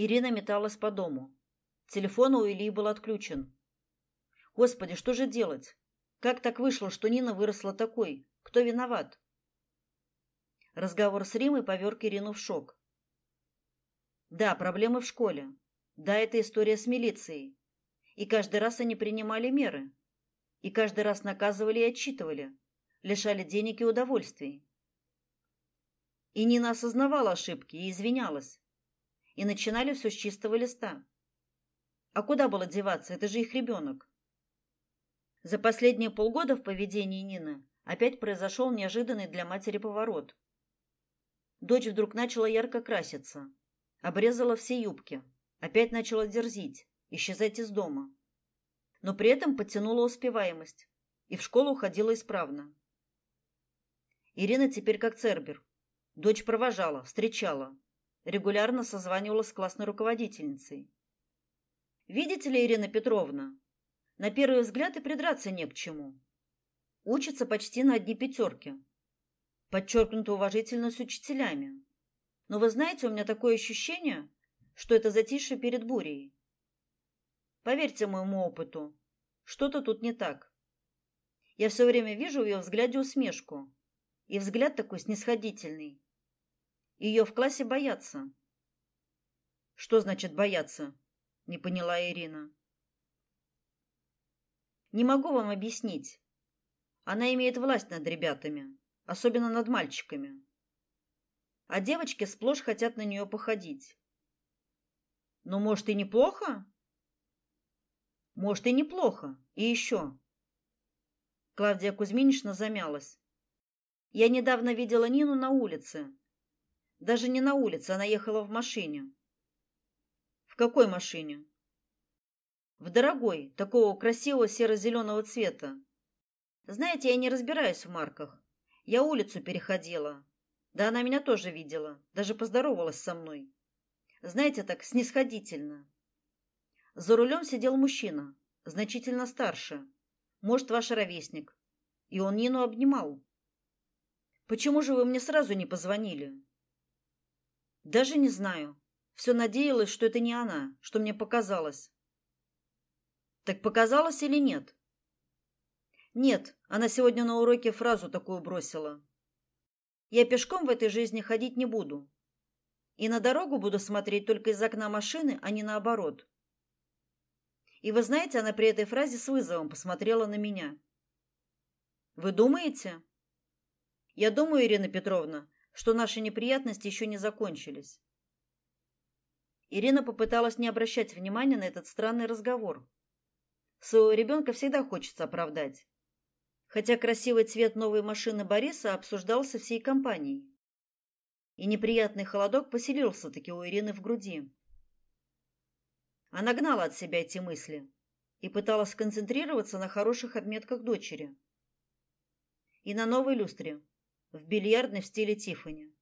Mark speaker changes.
Speaker 1: Ирина металась по дому. Телефон у Ильи был отключен. Господи, что же делать? Как так вышло, что Нина выросла такой? Кто виноват? Разговор с Римой поверг Ирину в шок. Да, проблемы в школе. Да, это история с милицией. И каждый раз они принимали меры. И каждый раз наказывали и отчитывали, лишали денег и удовольствий. И Нина осознавала ошибки и извинялась. И начинали все с чистого листа. А куда было деваться? Это же их ребенок. За последние полгода в поведении Нины опять произошел неожиданный для матери поворот. Дочь вдруг начала ярко краситься, обрезала все юбки, опять начала дерзить, исчезать из дома. Но при этом подтянула успеваемость и в школу ходила исправно. Ирина теперь как Цербер. Дочь провожала, встречала, регулярно созванивалась с классной руководительницей. Видите ли, Ирина Петровна, на первый взгляд и придраться не к чему. Учится почти на одни пятерки. Подчеркнуто уважительно с учителями. Но вы знаете, у меня такое ощущение, что это затишье перед бурей. Поверьте моему опыту, что-то тут не так. Я все время вижу в ее взгляде усмешку, и взгляд такой снисходительный. Ее в классе боятся. Что значит бояться? Не поняла Ирина. Не могу вам объяснить. Она имеет власть над ребятами, особенно над мальчиками. А девочки сплошь хотят на нее походить. Ну, может, и неплохо? Может, и неплохо. И еще. Клавдия Кузьминична замялась. Я недавно видела Нину на улице. Даже не на улице, она ехала в машине. В какой машине? В дорогой, такого красивого серо-зеленого цвета. Знаете, я не разбираюсь в марках. Я улицу переходила. Да она меня тоже видела, даже поздоровалась со мной. Знаете, так снисходительно. За рулем сидел мужчина, значительно старше. Может, ваш ровесник. И он Нину обнимал. Почему же вы мне сразу не позвонили? Даже не знаю. Все надеялась, что это не она, что мне показалось. Так показалось или нет? Нет, она сегодня на уроке фразу такую бросила. Я пешком в этой жизни ходить не буду. И на дорогу буду смотреть только из окна машины, а не наоборот. И вы знаете, она при этой фразе с вызовом посмотрела на меня. Вы думаете? Я думаю, Ирина Петровна, что наши неприятности еще не закончились. Ирина попыталась не обращать внимания на этот странный разговор. Своего ребенка всегда хочется оправдать. Хотя красивый цвет новой машины Бориса обсуждался всей компанией. И неприятный холодок поселился таки у Ирины в груди. Она гнала от себя эти мысли и пыталась сконцентрироваться на хороших отметках дочери. И на новой люстре, в бильярдной в стиле Тиффани.